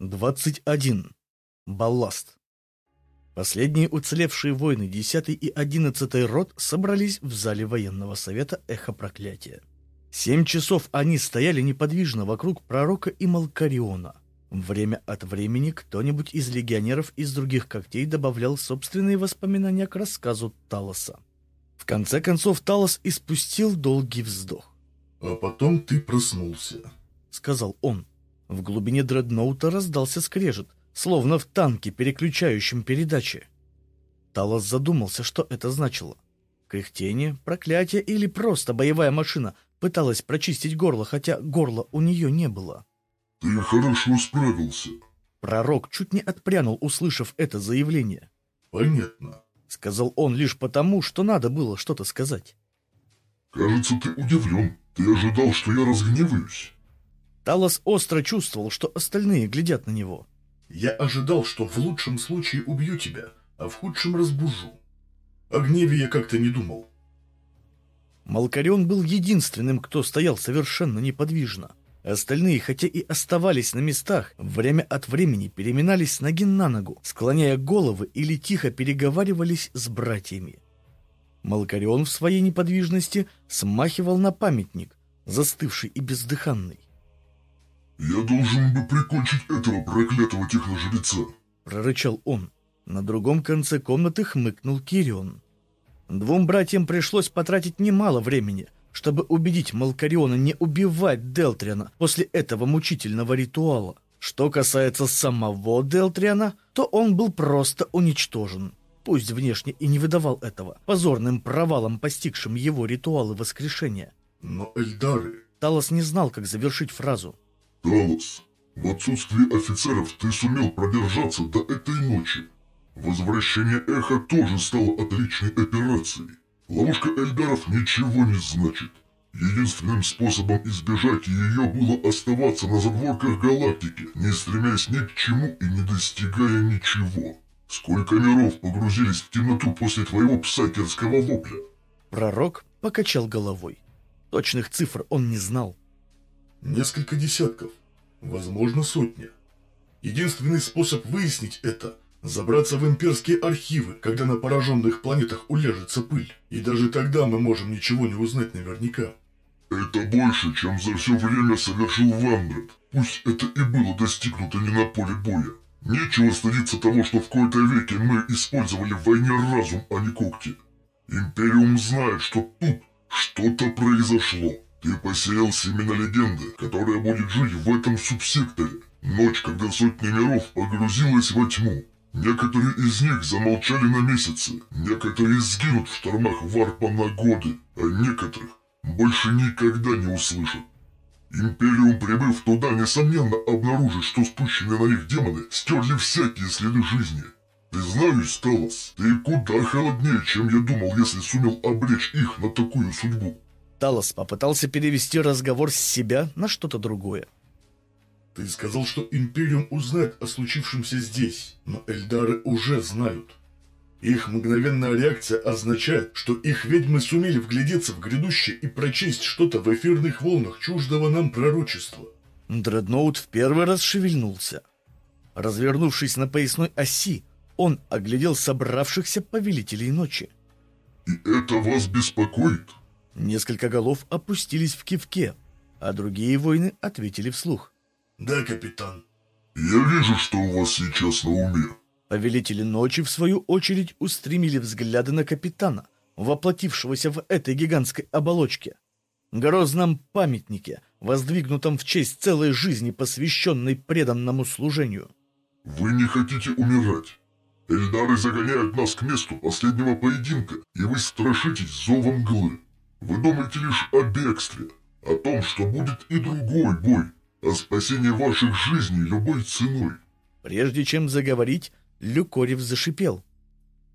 21. Балласт. Последние уцелевшие воины 10 и 11 рот собрались в зале военного совета Эхо Проклятия. Семь часов они стояли неподвижно вокруг пророка и Малкариона. Время от времени кто-нибудь из легионеров из других когтей добавлял собственные воспоминания к рассказу Талоса. В конце концов Талос испустил долгий вздох. «А потом ты проснулся», — сказал он. В глубине дредноута раздался скрежет, словно в танке, переключающем передачи. Талос задумался, что это значило. Кряхтение, проклятие или просто боевая машина пыталась прочистить горло, хотя горла у нее не было. «Ты хорошо справился». Пророк чуть не отпрянул, услышав это заявление. «Понятно», — сказал он лишь потому, что надо было что-то сказать. «Кажется, ты удивлен. Ты ожидал, что я разгневаюсь?» Талос остро чувствовал, что остальные глядят на него. «Я ожидал, что в лучшем случае убью тебя, а в худшем разбужу. О гневе я как-то не думал». Малкарион был единственным, кто стоял совершенно неподвижно. Остальные, хотя и оставались на местах, время от времени переминались с ноги на ногу, склоняя головы или тихо переговаривались с братьями. Малкарион в своей неподвижности смахивал на памятник, застывший и бездыханный. «Я должен бы прикончить этого проклятого техножреца!» — прорычал он. На другом конце комнаты хмыкнул Кирион. Двум братьям пришлось потратить немало времени, чтобы убедить Малкариона не убивать Делтриана после этого мучительного ритуала. Что касается самого Делтриана, то он был просто уничтожен. Пусть внешне и не выдавал этого, позорным провалом, постигшим его ритуалы воскрешения. Но Эльдары... Талос не знал, как завершить фразу. Талос, в отсутствии офицеров ты сумел продержаться до этой ночи. Возвращение Эха тоже стало отличной операцией. Ловушка Эльдаров ничего не значит. Единственным способом избежать ее было оставаться на задворках галактики, не стремясь ни к чему и не достигая ничего. Сколько миров погрузились в темноту после твоего псайкерского вопля? Пророк покачал головой. Точных цифр он не знал. Несколько десятков, возможно сотня. Единственный способ выяснить это – забраться в имперские архивы, когда на пораженных планетах уляжется пыль. И даже тогда мы можем ничего не узнать наверняка. Это больше, чем за все время совершил Вандред. Пусть это и было достигнуто не на поле боя. Нечего стыдиться того, что в кои-то веке мы использовали в войне разум, а не когти. Империум знает, что тут что-то произошло. Ты посеял семена легенды, которая будет жить в этом субсекторе. Ночь, когда сотни миров погрузилась во тьму. Некоторые из них замолчали на месяцы, некоторые сгинут в штормах варпа на годы, а некоторых больше никогда не услышат. Империум, прибыв туда, несомненно обнаружит, что спущенные на них демоны стерли всякие следы жизни. Признаюсь, Талос, ты куда холоднее, чем я думал, если сумел обречь их на такую судьбу. Талос попытался перевести разговор с себя на что-то другое. Ты сказал, что Империум узнает о случившемся здесь, но Эльдары уже знают. Их мгновенная реакция означает, что их ведьмы сумели вглядеться в грядущее и прочесть что-то в эфирных волнах чуждого нам пророчества. Дредноут в первый раз шевельнулся. Развернувшись на поясной оси, он оглядел собравшихся повелителей ночи. «И это вас беспокоит?» Несколько голов опустились в кивке, а другие воины ответили вслух. «Да, капитан». «Я вижу, что у вас сейчас на уме». Повелители ночи, в свою очередь, устремили взгляды на капитана, воплотившегося в этой гигантской оболочке. Грозном памятнике, воздвигнутом в честь целой жизни, посвященной преданному служению. «Вы не хотите умирать. Эльдары загоняют нас к месту последнего поединка, и вы страшитесь зовом мглы. Вы думаете лишь о бегстве, о том, что будет и другой бой, о спасении ваших жизней любой ценой. Прежде чем заговорить, Люкорев зашипел.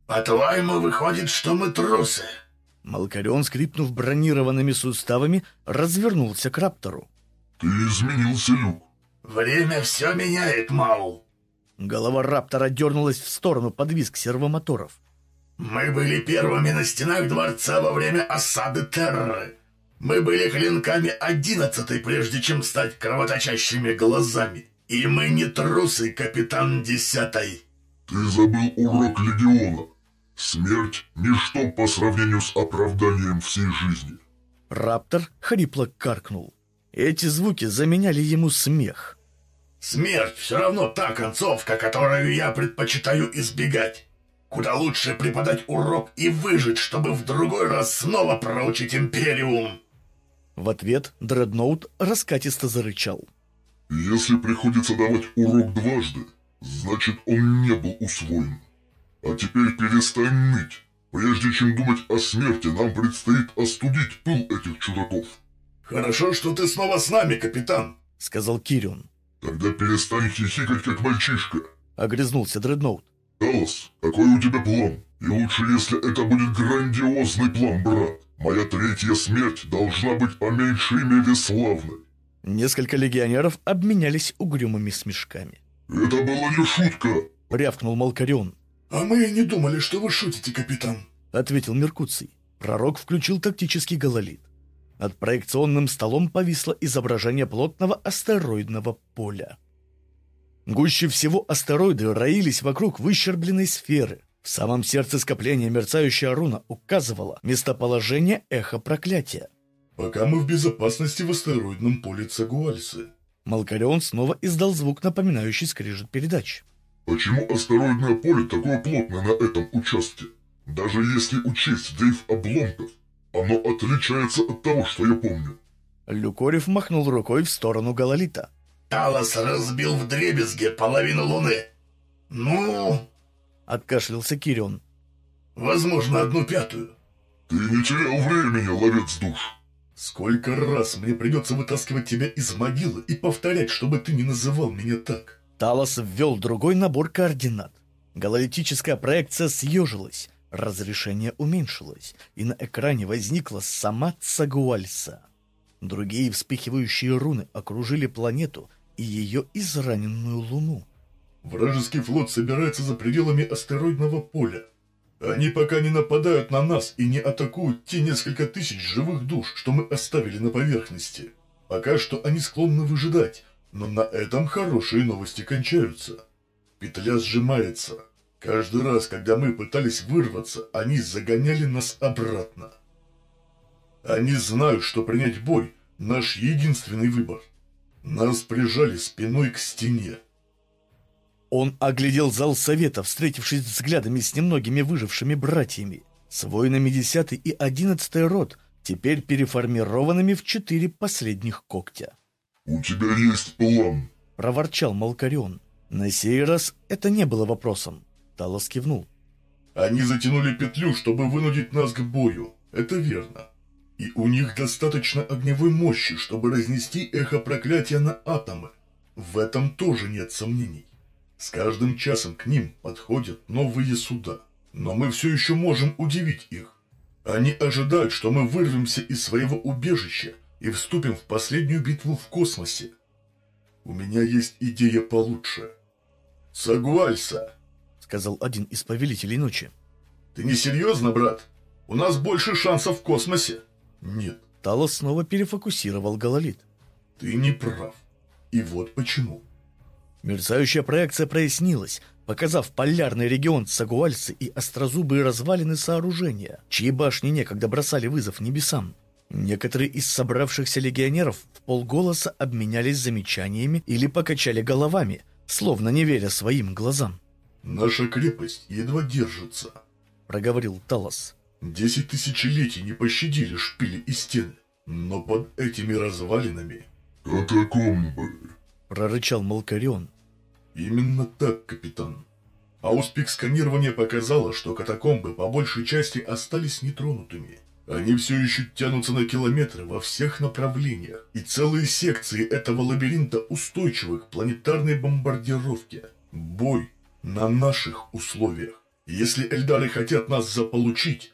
«По-твоему, выходит, что мы трусы?» Малкарион, скрипнув бронированными суставами, развернулся к Раптору. «Ты изменился, Люк». «Время все меняет, Маул». Голова Раптора дернулась в сторону под визг сервомоторов. Мы были первыми на стенах дворца во время осады Терроры. Мы были клинками одиннадцатой, прежде чем стать кровоточащими глазами. И мы не трусы, капитан Десятой. Ты забыл урок Легиона. Смерть – ничто по сравнению с оправданием всей жизни. Раптор хрипло каркнул. Эти звуки заменяли ему смех. Смерть все равно та концовка, которую я предпочитаю избегать. Куда лучше преподать урок и выжить, чтобы в другой раз снова проучить Империум. В ответ Дредноут раскатисто зарычал. Если приходится давать урок дважды, значит он не был усвоен. А теперь перестань ныть. Прежде чем думать о смерти, нам предстоит остудить пыл этих чудаков. Хорошо, что ты снова с нами, капитан, сказал Кирион. Тогда перестань хихикать, как мальчишка. Огрызнулся Дредноут. Талос, какой у тебя план? И лучше, если это будет грандиозный план, брат. Моя третья смерть должна быть по меньшей мере славной. Несколько легионеров обменялись угрюмыми смешками. «Это была не шутка!» — рявкнул Малкарион. «А мы и не думали, что вы шутите, капитан!» — ответил Меркуций. Пророк включил тактический гололит. Над проекционным столом повисло изображение плотного астероидного поля. Гуще всего астероиды роились вокруг выщербленной сферы. В самом сердце скопления мерцающая руна указывала местоположение эхо проклятия. «Пока мы в безопасности в астероидном поле Цагуальсы». Малкарион снова издал звук, напоминающий скрежет передач. «Почему астероидное поле такое плотное на этом участке? Даже если учесть дрейф обломков, оно отличается от того, что я помню». Люкорев махнул рукой в сторону Гололита. Талос разбил в дребезге половину Луны. Ну...» Откашлялся Кирион. «Возможно, одну пятую». «Ты не терял времени, ловец душ». «Сколько раз мне придется вытаскивать тебя из могилы и повторять, чтобы ты не называл меня так?» Талос ввел другой набор координат. Гололитическая проекция съежилась, разрешение уменьшилось, и на экране возникла сама Цагуальса. Другие вспыхивающие руны окружили планету и ее израненную луну. Вражеский флот собирается за пределами астероидного поля. Они пока не нападают на нас и не атакуют те несколько тысяч живых душ, что мы оставили на поверхности. Пока что они склонны выжидать, но на этом хорошие новости кончаются. Петля сжимается. Каждый раз, когда мы пытались вырваться, они загоняли нас обратно. Они знают, что принять бой – наш единственный выбор. Нас прижали спиной к стене. Он оглядел зал совета, встретившись взглядами с немногими выжившими братьями. С воинами 10 и 11 род, теперь переформированными в четыре последних когтя. «У тебя есть план», — проворчал Малкарион. На сей раз это не было вопросом. Талос кивнул. «Они затянули петлю, чтобы вынудить нас к бою. Это верно. И у них достаточно огневой мощи, чтобы разнести эхо проклятия на атомы. В этом тоже нет сомнений. С каждым часом к ним подходят новые суда. Но мы все еще можем удивить их. Они ожидают, что мы вырвемся из своего убежища и вступим в последнюю битву в космосе. У меня есть идея получше. Сагуальса, сказал один из повелителей ночи. Ты не серьезно, брат? У нас больше шансов в космосе. Нет. Талос снова перефокусировал гололит. Ты не прав. И вот почему. Мерцающая проекция прояснилась, показав полярный регион Сагуальцы и острозубые развалины сооружения, чьи башни некогда бросали вызов небесам. Некоторые из собравшихся легионеров в полголоса обменялись замечаниями или покачали головами, словно не веря своим глазам. «Наша крепость едва держится», — проговорил Талос. Десять тысячелетий не пощадили шпили и стены, но под этими развалинами... «Катакомбы!» — прорычал Малкарион. «Именно так, капитан. Ауспик сканирования показало, что катакомбы по большей части остались нетронутыми. Они все еще тянутся на километры во всех направлениях, и целые секции этого лабиринта устойчивы к планетарной бомбардировке. Бой на наших условиях. Если Эльдары хотят нас заполучить,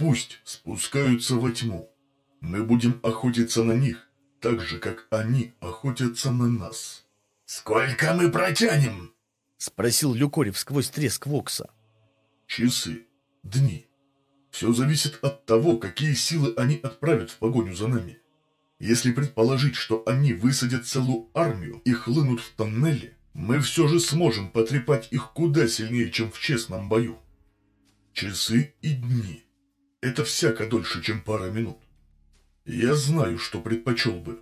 Пусть спускаются во тьму. Мы будем охотиться на них, так же, как они охотятся на нас. «Сколько мы протянем?» — спросил Люкорев сквозь треск Вокса. «Часы, дни. Все зависит от того, какие силы они отправят в погоню за нами. Если предположить, что они высадят целую армию и хлынут в тоннели, мы все же сможем потрепать их куда сильнее, чем в честном бою. Часы и дни. Это всяко дольше, чем пара минут. Я знаю, что предпочел бы.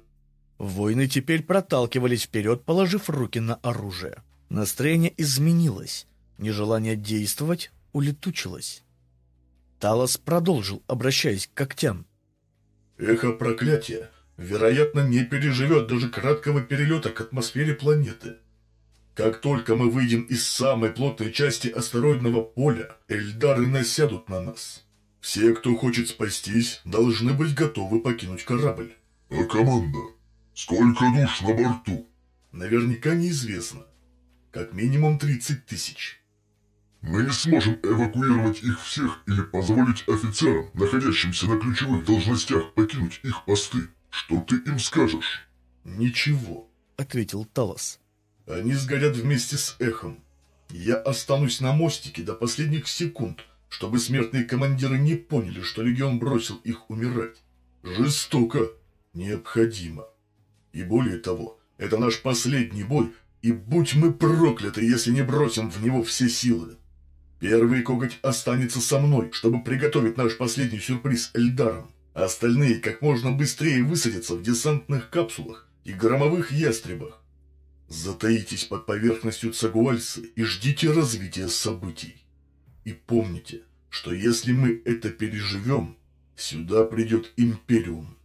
Воины теперь проталкивались вперед, положив руки на оружие. Настроение изменилось. Нежелание действовать улетучилось. Талос продолжил, обращаясь к когтям. Эхо проклятия, вероятно, не переживет даже краткого перелета к атмосфере планеты. Как только мы выйдем из самой плотной части астероидного поля, Эльдары насядут на нас. Все, кто хочет спастись, должны быть готовы покинуть корабль. А команда? Сколько душ на борту? Наверняка неизвестно. Как минимум 30 тысяч. Мы не сможем эвакуировать их всех или позволить офицерам, находящимся на ключевых должностях, покинуть их посты. Что ты им скажешь? Ничего, ответил Талос. Они сгорят вместе с эхом. Я останусь на мостике до последних секунд, чтобы смертные командиры не поняли, что легион бросил их умирать. Жестоко, необходимо. И более того, это наш последний бой, и будь мы прокляты, если не бросим в него все силы. Первый коготь останется со мной, чтобы приготовить наш последний сюрприз Эльдаром. Остальные как можно быстрее высадятся в десантных капсулах и громовых ястребах. Затаитесь под поверхностью Цагуальсы и ждите развития событий. И помните, что если мы это переживем, сюда придет Империум.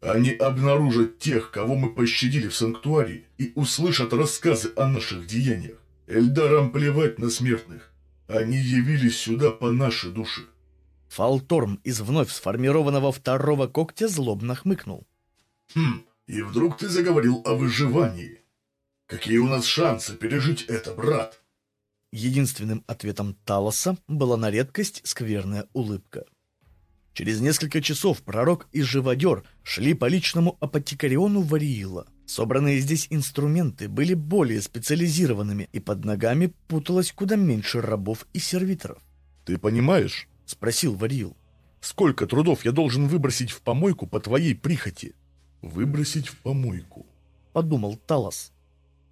Они обнаружат тех, кого мы пощадили в Санктуарии, и услышат рассказы о наших деяниях. Эльдарам плевать на смертных. Они явились сюда по нашей душе. Фалторм из вновь сформированного второго когтя злобно хмыкнул. Хм, и вдруг ты заговорил о выживании. Какие у нас шансы пережить это, брат? Единственным ответом Талоса была на редкость скверная улыбка. Через несколько часов пророк и живодер шли по личному апотекариону Вариила. Собранные здесь инструменты были более специализированными, и под ногами путалось куда меньше рабов и сервиторов. «Ты понимаешь?» — спросил Вариил. «Сколько трудов я должен выбросить в помойку по твоей прихоти?» «Выбросить в помойку», — подумал Талос.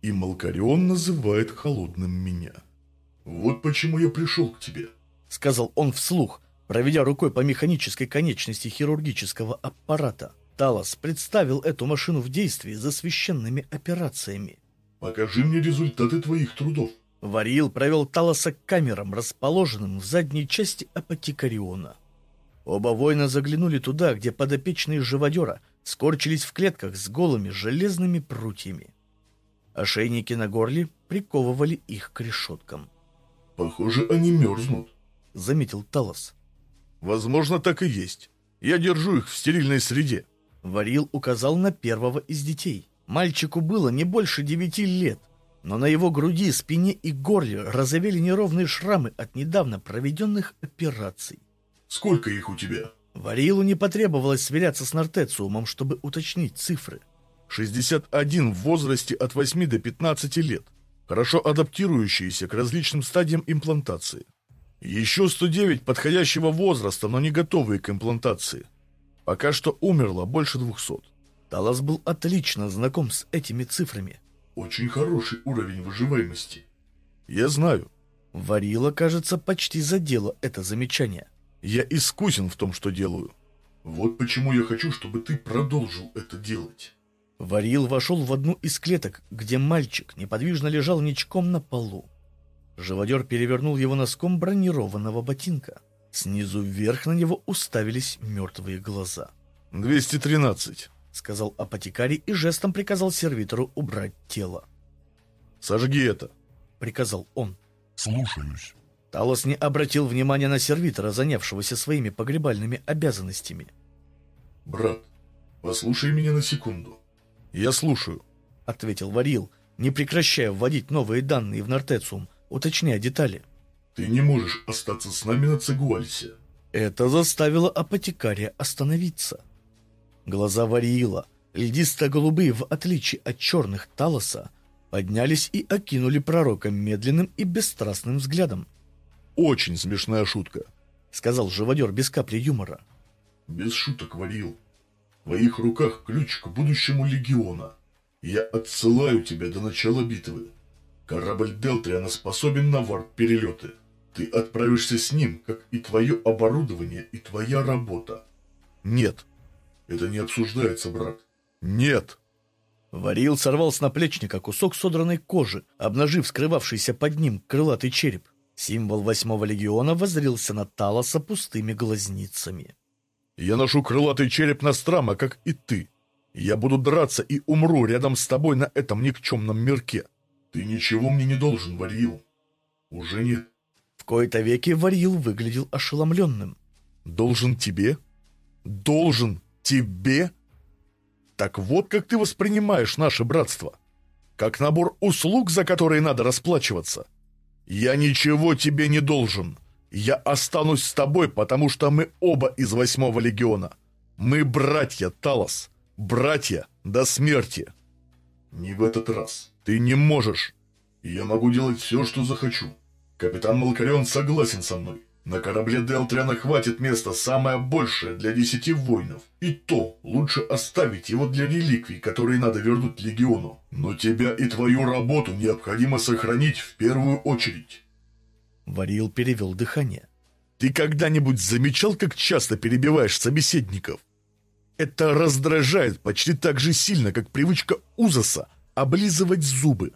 «И Малкарион называет холодным меня. Вот почему я пришел к тебе», — сказал он вслух, проведя рукой по механической конечности хирургического аппарата. Талос представил эту машину в действии за священными операциями. «Покажи мне результаты твоих трудов». Варил провел Талоса к камерам, расположенным в задней части апотекариона. Оба воина заглянули туда, где подопечные живодера скорчились в клетках с голыми железными прутьями. Ошейники на горле приковывали их к решеткам. «Похоже, они мерзнут», — заметил Талос. «Возможно, так и есть. Я держу их в стерильной среде». Варил указал на первого из детей. Мальчику было не больше девяти лет, но на его груди, спине и горле разовели неровные шрамы от недавно проведенных операций. «Сколько их у тебя?» Варилу не потребовалось сверяться с Нортециумом, чтобы уточнить цифры. «61 в возрасте от 8 до 15 лет, хорошо адаптирующиеся к различным стадиям имплантации. Еще 109 подходящего возраста, но не готовые к имплантации. Пока что умерло больше двухсот. Талас был отлично знаком с этими цифрами. Очень хороший уровень выживаемости. Я знаю. Варила, кажется, почти задела это замечание. Я искусен в том, что делаю. Вот почему я хочу, чтобы ты продолжил это делать. Варил вошел в одну из клеток, где мальчик неподвижно лежал ничком на полу. Живодер перевернул его носком бронированного ботинка. Снизу вверх на него уставились мертвые глаза. «213», — сказал апотекарий и жестом приказал сервитору убрать тело. «Сожги это», — приказал он. «Слушаюсь». Талос не обратил внимания на сервитора, занявшегося своими погребальными обязанностями. «Брат, послушай меня на секунду». «Я слушаю», — ответил Варил, не прекращая вводить новые данные в Нортециум, уточняя детали. Ты не можешь остаться с нами на Цигуальсе. Это заставило апотекария остановиться. Глаза Вариила, льдисто-голубые в отличие от черных Талоса, поднялись и окинули пророка медленным и бесстрастным взглядом. «Очень смешная шутка», — сказал живодер без капли юмора. «Без шуток, Варил. В твоих руках ключ к будущему легиона. Я отсылаю тебя до начала битвы. Корабль Делтриана способен на варп-перелеты. Ты отправишься с ним, как и твое оборудование и твоя работа. Нет. Это не обсуждается, брат. Нет. Варил сорвал с наплечника кусок содранной кожи, обнажив скрывавшийся под ним крылатый череп. Символ восьмого легиона воззрился на Талоса пустыми глазницами. «Я ношу крылатый череп Настрама, как и ты. Я буду драться и умру рядом с тобой на этом никчемном мирке». «Ты ничего мне не должен, Варил. Уже нет». В кои-то веки Варил выглядел ошеломленным. «Должен тебе? Должен тебе?» Так вот как ты воспринимаешь наше братство. Как набор услуг, за которые надо расплачиваться. Я ничего тебе не должен. Я останусь с тобой, потому что мы оба из восьмого легиона. Мы братья, Талос. Братья до смерти. Не в этот раз. Ты не можешь. Я могу делать все, что захочу. Капитан Малкарион согласен со мной. На корабле Делтриана хватит места самое большее для десяти воинов. И то лучше оставить его для реликвий, которые надо вернуть Легиону. Но тебя и твою работу необходимо сохранить в первую очередь. Варил перевел дыхание. Ты когда-нибудь замечал, как часто перебиваешь собеседников? Это раздражает почти так же сильно, как привычка Узаса облизывать зубы.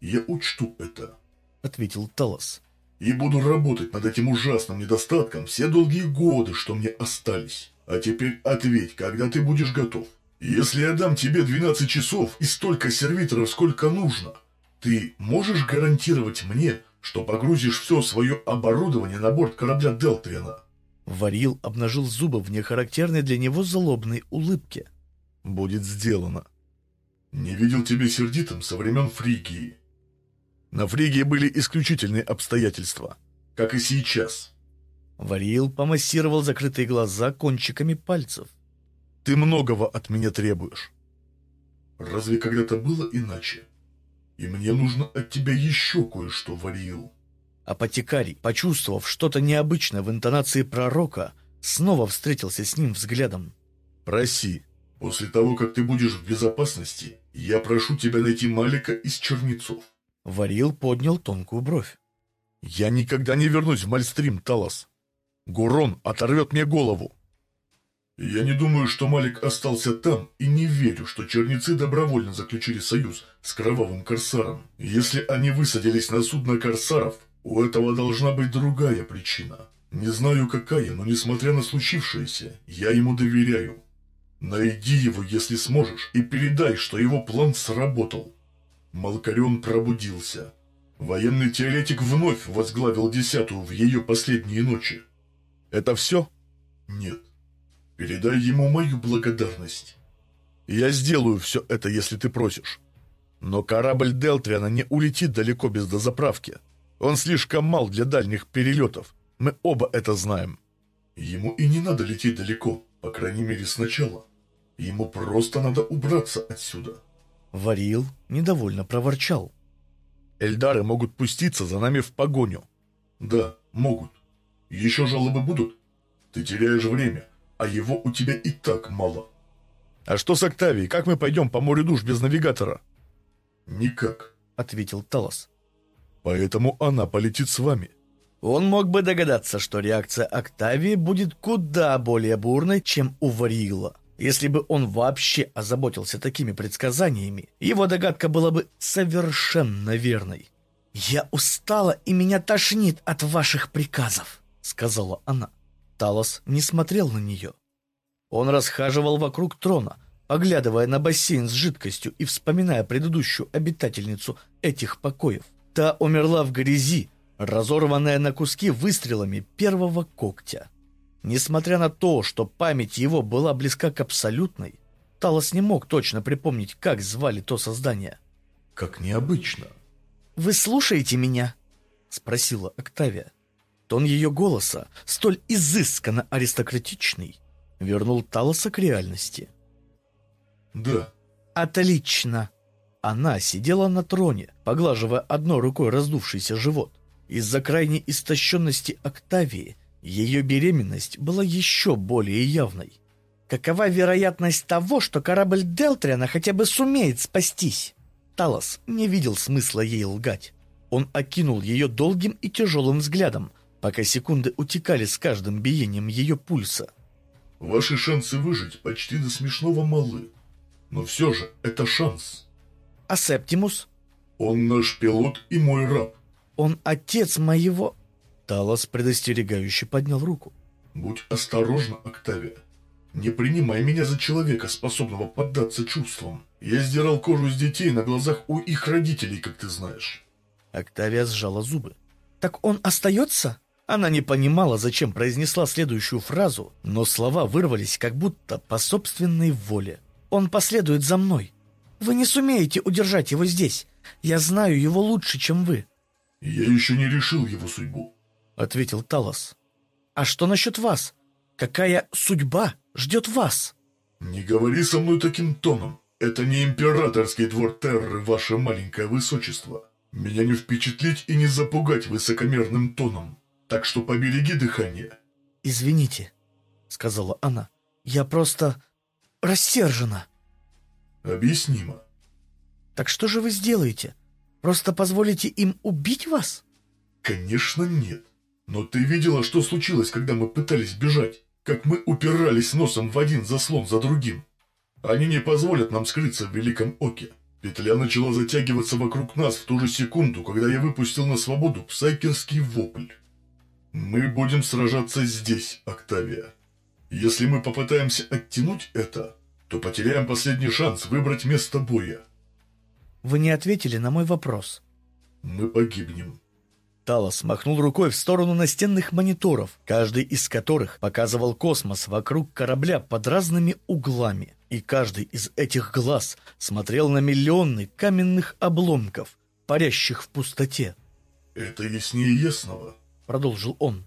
«Я учту это», — ответил Талос и буду работать над этим ужасным недостатком все долгие годы, что мне остались. А теперь ответь, когда ты будешь готов. Если я дам тебе 12 часов и столько сервиторов, сколько нужно, ты можешь гарантировать мне, что погрузишь все свое оборудование на борт корабля Делтриана?» Варил обнажил зубы в нехарактерной для него злобной улыбке. «Будет сделано». «Не видел тебя сердитым со времен Фригии. На Фригии были исключительные обстоятельства, как и сейчас. Варил помассировал закрытые глаза кончиками пальцев. «Ты многого от меня требуешь». «Разве когда-то было иначе? И мне нужно от тебя еще кое-что, Варил». Апотекарий, почувствовав что-то необычное в интонации пророка, снова встретился с ним взглядом. «Проси». «После того, как ты будешь в безопасности, я прошу тебя найти Малика из Чернецов. Варил поднял тонкую бровь. «Я никогда не вернусь в Мальстрим, Талос. Гурон оторвет мне голову». «Я не думаю, что Малик остался там, и не верю, что черницы добровольно заключили союз с Кровавым Корсаром. Если они высадились на судно Корсаров, у этого должна быть другая причина. Не знаю какая, но несмотря на случившееся, я ему доверяю. Найди его, если сможешь, и передай, что его план сработал. Малкарион пробудился. Военный теоретик вновь возглавил десятую в ее последние ночи. «Это все?» «Нет. Передай ему мою благодарность». «Я сделаю все это, если ты просишь. Но корабль Делтриана не улетит далеко без дозаправки. Он слишком мал для дальних перелетов. Мы оба это знаем». «Ему и не надо лететь далеко, по крайней мере сначала. Ему просто надо убраться отсюда». Варил недовольно проворчал. «Эльдары могут пуститься за нами в погоню». «Да, могут. Еще жалобы будут? Ты теряешь время, а его у тебя и так мало». «А что с Октавией? Как мы пойдем по морю душ без навигатора?» «Никак», — ответил Талос. «Поэтому она полетит с вами». Он мог бы догадаться, что реакция Октавии будет куда более бурной, чем у Варила. Если бы он вообще озаботился такими предсказаниями, его догадка была бы совершенно верной. «Я устала, и меня тошнит от ваших приказов», — сказала она. Талос не смотрел на нее. Он расхаживал вокруг трона, поглядывая на бассейн с жидкостью и вспоминая предыдущую обитательницу этих покоев. Та умерла в грязи, разорванная на куски выстрелами первого когтя. Несмотря на то, что память его была близка к абсолютной, Талос не мог точно припомнить, как звали то создание. «Как необычно». «Вы слушаете меня?» — спросила Октавия. Тон ее голоса, столь изысканно аристократичный, вернул Талоса к реальности. «Да». «Отлично!» Она сидела на троне, поглаживая одной рукой раздувшийся живот. Из-за крайней истощенности Октавии ее беременность была еще более явной. Какова вероятность того, что корабль Делтриана хотя бы сумеет спастись? Талос не видел смысла ей лгать. Он окинул ее долгим и тяжелым взглядом, пока секунды утекали с каждым биением ее пульса. Ваши шансы выжить почти до смешного малы. Но все же это шанс. А Септимус? Он наш пилот и мой раб. Он отец моего... Талос предостерегающе поднял руку. Будь осторожна, Октавия. Не принимай меня за человека, способного поддаться чувствам. Я сдирал кожу с детей на глазах у их родителей, как ты знаешь. Октавия сжала зубы. «Так он остается?» Она не понимала, зачем произнесла следующую фразу, но слова вырвались как будто по собственной воле. «Он последует за мной. Вы не сумеете удержать его здесь. Я знаю его лучше, чем вы». «Я еще не решил его судьбу», — ответил Талос. «А что насчет вас? Какая судьба ждет вас?» «Не говори со мной таким тоном. Это не императорский двор Терры, ваше маленькое высочество. Меня не впечатлить и не запугать высокомерным тоном. Так что побереги дыхание». «Извините», — сказала она. «Я просто рассержена». «Объяснимо». «Так что же вы сделаете? Просто позволите им убить вас?» «Конечно нет. Но ты видела, что случилось, когда мы пытались бежать? Как мы упирались носом в один заслон за другим? Они не позволят нам скрыться в Великом Оке. Петля начала затягиваться вокруг нас в ту же секунду, когда я выпустил на свободу псайкерский вопль. Мы будем сражаться здесь, Октавия. Если мы попытаемся оттянуть это, то потеряем последний шанс выбрать место боя. Вы не ответили на мой вопрос. Мы погибнем. Талос махнул рукой в сторону настенных мониторов, каждый из которых показывал космос вокруг корабля под разными углами. И каждый из этих глаз смотрел на миллионы каменных обломков, парящих в пустоте. «Это яснее ясного», — продолжил он.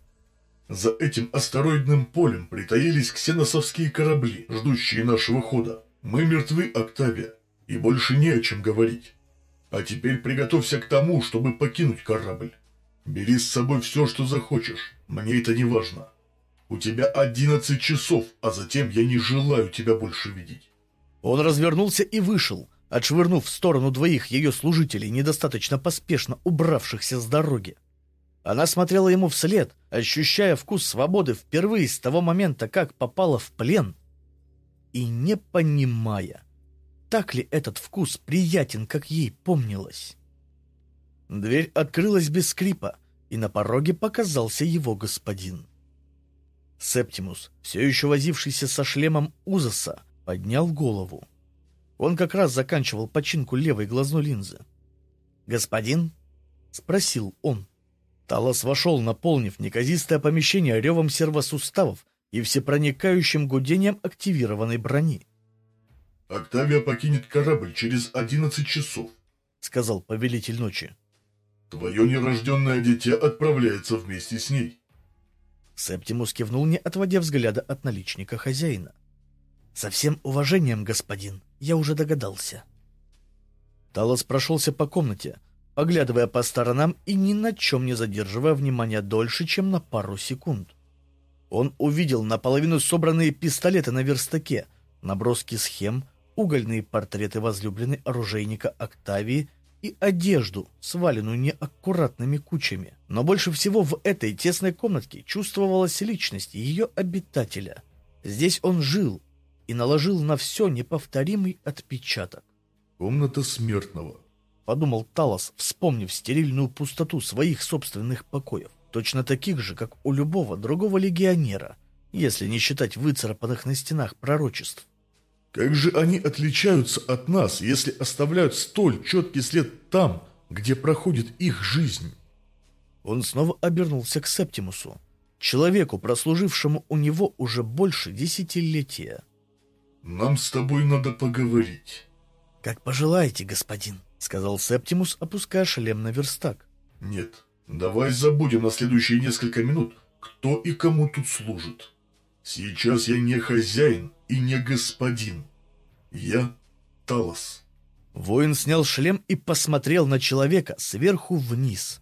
«За этим астероидным полем притаились ксеносовские корабли, ждущие нашего хода. Мы мертвы, Октавия, и больше не о чем говорить. А теперь приготовься к тому, чтобы покинуть корабль. Бери с собой все, что захочешь. Мне это не важно. У тебя одиннадцать часов, а затем я не желаю тебя больше видеть. Он развернулся и вышел, отшвырнув в сторону двоих ее служителей, недостаточно поспешно убравшихся с дороги. Она смотрела ему вслед, ощущая вкус свободы впервые с того момента, как попала в плен, и не понимая, так ли этот вкус приятен, как ей помнилось. Дверь открылась без скрипа, и на пороге показался его господин. Септимус, все еще возившийся со шлемом Узаса, поднял голову. Он как раз заканчивал починку левой глазной линзы. «Господин?» — спросил он. Талос вошел, наполнив неказистое помещение ревом сервосуставов и всепроникающим гудением активированной брони. «Октавия покинет корабль через одиннадцать часов», — сказал повелитель ночи. Твое нерожденное дитя отправляется вместе с ней. Септимус кивнул, не отводя взгляда от наличника хозяина. «Со всем уважением, господин, я уже догадался». Талос прошелся по комнате, поглядывая по сторонам и ни на чем не задерживая внимания дольше, чем на пару секунд. Он увидел наполовину собранные пистолеты на верстаке, наброски схем, угольные портреты возлюбленной оружейника Октавии и одежду, сваленную неаккуратными кучами. Но больше всего в этой тесной комнатке чувствовалась личность ее обитателя. Здесь он жил и наложил на все неповторимый отпечаток. «Комната смертного», — подумал Талос, вспомнив стерильную пустоту своих собственных покоев, точно таких же, как у любого другого легионера, если не считать выцарапанных на стенах пророчеств. Как же они отличаются от нас, если оставляют столь четкий след там, где проходит их жизнь? Он снова обернулся к Септимусу, человеку, прослужившему у него уже больше десятилетия. «Нам с тобой надо поговорить». «Как пожелаете, господин», — сказал Септимус, опуская шлем на верстак. «Нет, давай забудем на следующие несколько минут, кто и кому тут служит. Сейчас я не хозяин и не господин. Я Талос. Воин снял шлем и посмотрел на человека сверху вниз.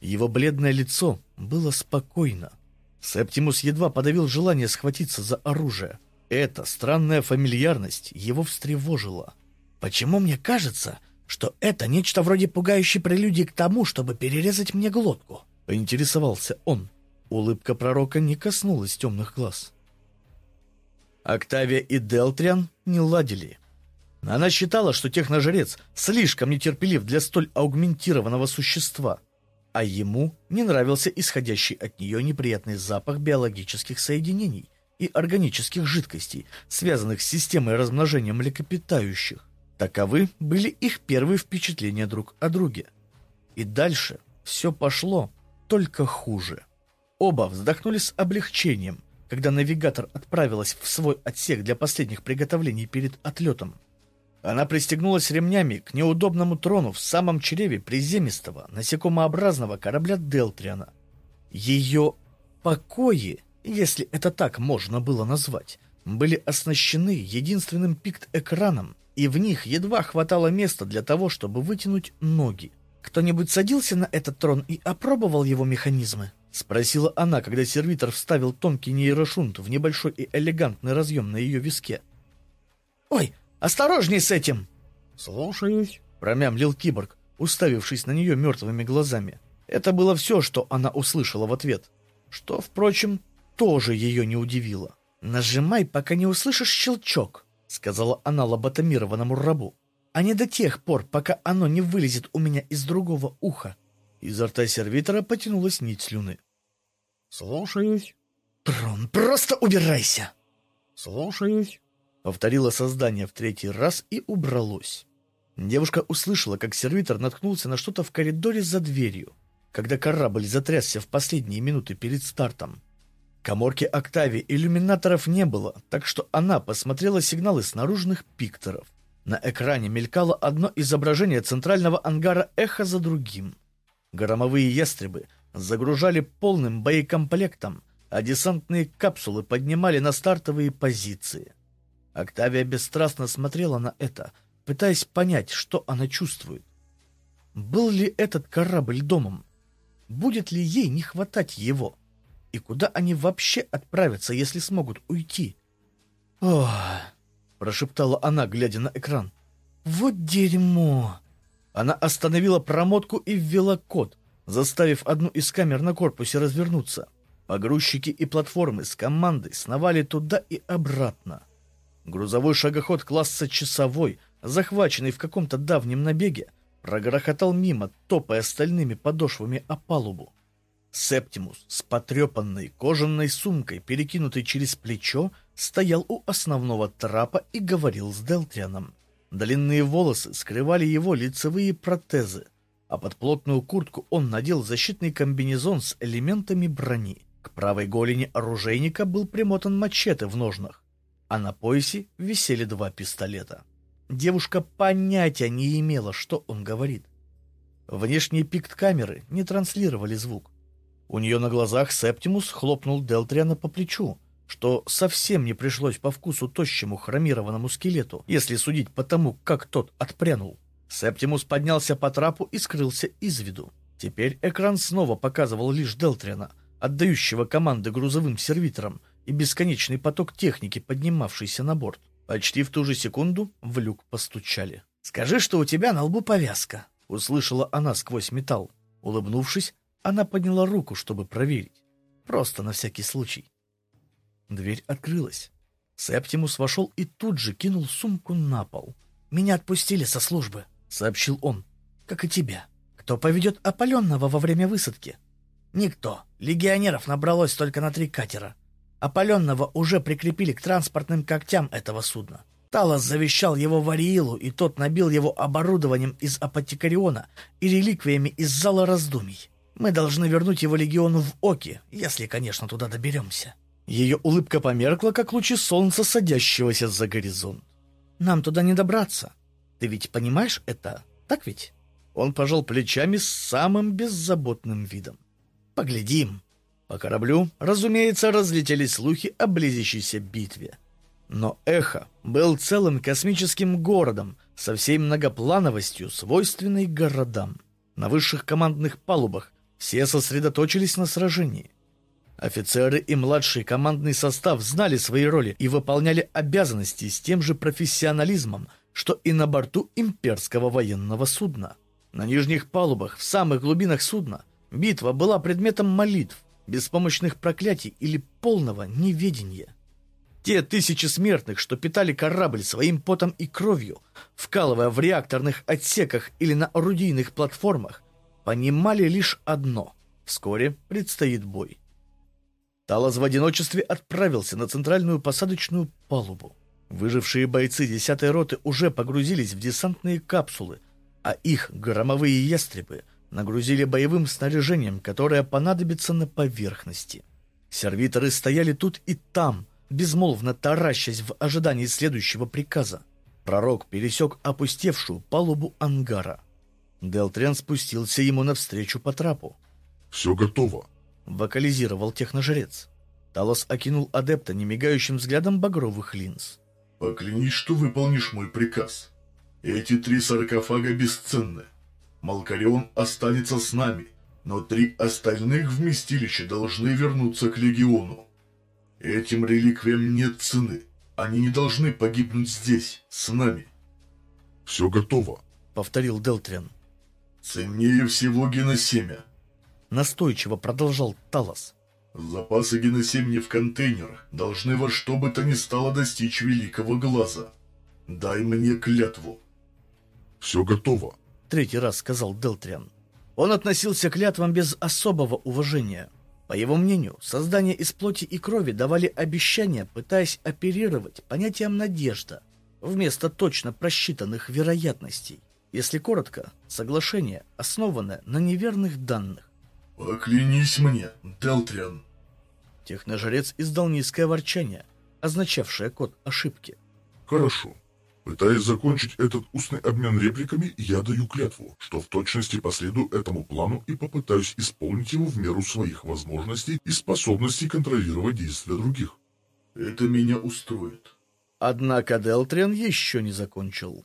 Его бледное лицо было спокойно. Септимус едва подавил желание схватиться за оружие. Эта странная фамильярность его встревожила. «Почему мне кажется, что это нечто вроде пугающей прелюдии к тому, чтобы перерезать мне глотку?» — поинтересовался он. Улыбка пророка не коснулась темных глаз. Октавия и Делтриан не ладили. Она считала, что техножрец слишком нетерпелив для столь аугментированного существа, а ему не нравился исходящий от нее неприятный запах биологических соединений и органических жидкостей, связанных с системой размножения млекопитающих. Таковы были их первые впечатления друг о друге. И дальше все пошло только хуже. Оба вздохнули с облегчением, когда навигатор отправилась в свой отсек для последних приготовлений перед отлетом. Она пристегнулась ремнями к неудобному трону в самом чреве приземистого, насекомообразного корабля Делтриана. Ее покои, если это так можно было назвать, были оснащены единственным пикт-экраном, и в них едва хватало места для того, чтобы вытянуть ноги. Кто-нибудь садился на этот трон и опробовал его механизмы? Спросила она, когда сервитор вставил тонкий нейрошунт в небольшой и элегантный разъем на ее виске. «Ой, осторожней с этим!» «Слушаюсь», — промямлил киборг, уставившись на нее мертвыми глазами. Это было все, что она услышала в ответ. Что, впрочем, тоже ее не удивило. «Нажимай, пока не услышишь щелчок», — сказала она лоботомированному рабу. «А не до тех пор, пока оно не вылезет у меня из другого уха». Изо рта сервитора потянулась нить слюны. «Слушаюсь». «Трон, просто убирайся!» «Слушаюсь», — повторило создание в третий раз и убралось. Девушка услышала, как сервитор наткнулся на что-то в коридоре за дверью, когда корабль затрясся в последние минуты перед стартом. Коморки Октави иллюминаторов не было, так что она посмотрела сигналы с наружных пикторов. На экране мелькало одно изображение центрального ангара эхо за другим. Громовые ястребы загружали полным боекомплектом, а десантные капсулы поднимали на стартовые позиции. Октавия бесстрастно смотрела на это, пытаясь понять, что она чувствует. Был ли этот корабль домом? Будет ли ей не хватать его? И куда они вообще отправятся, если смогут уйти? «Ох!» — прошептала она, глядя на экран. «Вот дерьмо!» Она остановила промотку и ввела код — заставив одну из камер на корпусе развернуться. Погрузчики и платформы с командой сновали туда и обратно. Грузовой шагоход класса «Часовой», захваченный в каком-то давнем набеге, прогрохотал мимо, топая стальными подошвами о палубу. Септимус с потрепанной кожаной сумкой, перекинутой через плечо, стоял у основного трапа и говорил с Делтрианом. Длинные волосы скрывали его лицевые протезы, а под плотную куртку он надел защитный комбинезон с элементами брони. К правой голени оружейника был примотан мачете в ножнах, а на поясе висели два пистолета. Девушка понятия не имела, что он говорит. Внешние пикт-камеры не транслировали звук. У нее на глазах Септимус хлопнул Делтриана по плечу, что совсем не пришлось по вкусу тощему хромированному скелету, если судить по тому, как тот отпрянул. Септимус поднялся по трапу и скрылся из виду. Теперь экран снова показывал лишь Делтриана, отдающего команды грузовым сервиторам, и бесконечный поток техники, поднимавшийся на борт. Почти в ту же секунду в люк постучали. «Скажи, что у тебя на лбу повязка», — услышала она сквозь металл. Улыбнувшись, она подняла руку, чтобы проверить. Просто на всякий случай. Дверь открылась. Септимус вошел и тут же кинул сумку на пол. «Меня отпустили со службы», сообщил он. «Как и тебя. Кто поведет опаленного во время высадки?» «Никто. Легионеров набралось только на три катера. Опаленного уже прикрепили к транспортным когтям этого судна. Талос завещал его Вариилу, и тот набил его оборудованием из Апотекариона и реликвиями из Зала Раздумий. Мы должны вернуть его легиону в Оке, если, конечно, туда доберемся». Ее улыбка померкла, как лучи солнца, садящегося за горизонт. «Нам туда не добраться. Ты ведь понимаешь это, так ведь?» Он пожал плечами с самым беззаботным видом. «Поглядим». По кораблю, разумеется, разлетелись слухи о близящейся битве. Но Эхо был целым космическим городом со всей многоплановостью, свойственной городам. На высших командных палубах все сосредоточились на сражении. Офицеры и младший командный состав знали свои роли и выполняли обязанности с тем же профессионализмом, что и на борту имперского военного судна. На нижних палубах, в самых глубинах судна, битва была предметом молитв, беспомощных проклятий или полного неведения. Те тысячи смертных, что питали корабль своим потом и кровью, вкалывая в реакторных отсеках или на орудийных платформах, понимали лишь одно — вскоре предстоит бой. Талас в одиночестве отправился на центральную посадочную палубу. Выжившие бойцы 10-й роты уже погрузились в десантные капсулы, а их громовые ястребы нагрузили боевым снаряжением, которое понадобится на поверхности. Сервиторы стояли тут и там, безмолвно таращась в ожидании следующего приказа. Пророк пересек опустевшую палубу ангара. Делтриан спустился ему навстречу по трапу. «Все готово», — вокализировал техножрец. Талос окинул адепта немигающим взглядом багровых линз. «Поклянись, что выполнишь мой приказ. Эти три саркофага бесценны. Малкарион останется с нами, но три остальных вместилища должны вернуться к Легиону. Этим реликвиям нет цены. Они не должны погибнуть здесь, с нами». «Все готово», — повторил Делтриан. «Ценнее всего геносемя», Настойчиво продолжал Талос. Запасы геносемни в контейнерах должны во что бы то ни стало достичь великого глаза. Дай мне клятву. Все готово. Третий раз сказал Делтриан. Он относился к клятвам без особого уважения. По его мнению, создания из плоти и крови давали обещания, пытаясь оперировать понятием «надежда» вместо точно просчитанных вероятностей. Если коротко, соглашение, основанное на неверных данных. «Поклянись мне, Делтриан!» Техножрец издал низкое ворчание, означавшее код ошибки. «Хорошо. Пытаясь закончить этот устный обмен репликами, я даю клятву, что в точности последую этому плану и попытаюсь исполнить его в меру своих возможностей и способностей контролировать действия других». «Это меня устроит». Однако Делтриан еще не закончил.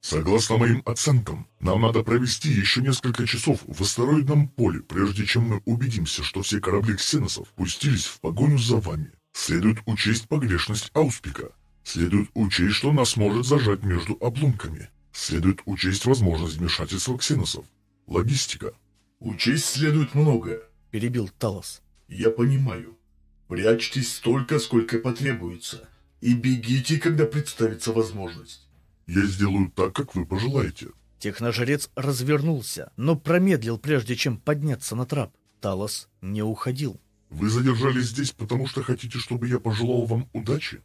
Согласно моим оценкам, нам надо провести еще несколько часов в астероидном поле, прежде чем мы убедимся, что все корабли ксеносов пустились в погоню за вами. Следует учесть погрешность Ауспика. Следует учесть, что нас может зажать между обломками. Следует учесть возможность вмешательства ксеносов. Логистика. Учесть следует многое, перебил Талос. Я понимаю. Прячьтесь столько, сколько потребуется, и бегите, когда представится возможность. Я сделаю так, как вы пожелаете. Техножрец развернулся, но промедлил, прежде чем подняться на трап. Талос не уходил. Вы задержались здесь, потому что хотите, чтобы я пожелал вам удачи?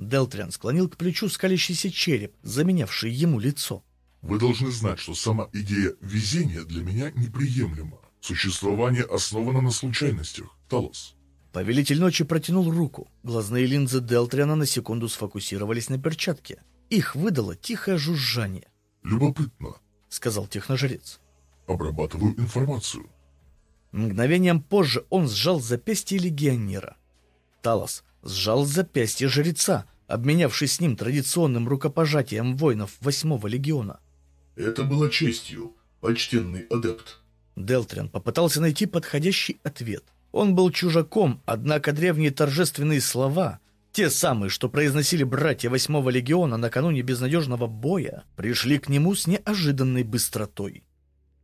Делтриан склонил к плечу скалящийся череп, заменявший ему лицо. Вы должны знать, что сама идея везения для меня неприемлема. Существование основано на случайностях, Талос. Повелитель ночи протянул руку. Глазные линзы Делтриана на секунду сфокусировались на перчатке. Их выдало тихое жужжание. «Любопытно», — сказал техножрец. «Обрабатываю информацию». Мгновением позже он сжал запястье легионера. Талос сжал запястье жреца, обменявшись с ним традиционным рукопожатием воинов восьмого легиона. «Это было честью, почтенный адепт». Делтриан попытался найти подходящий ответ. Он был чужаком, однако древние торжественные слова те самые, что произносили братья Восьмого Легиона накануне безнадежного боя, пришли к нему с неожиданной быстротой.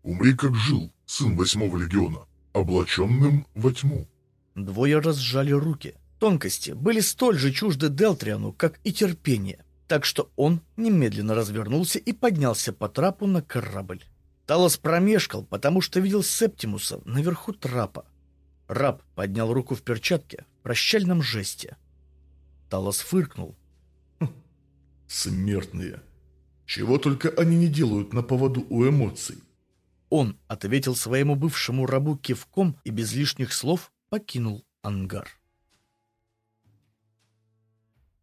«Умри, как жил, сын Восьмого Легиона, облаченным во тьму». Двое разжали руки. Тонкости были столь же чужды Делтриану, как и терпение, так что он немедленно развернулся и поднялся по трапу на корабль. Талос промешкал, потому что видел Септимуса наверху трапа. Раб поднял руку в перчатке в прощальном жесте. Талос фыркнул. Хм, смертные. Чего только они не делают на поводу у эмоций. Он ответил своему бывшему рабу кивком и без лишних слов покинул ангар.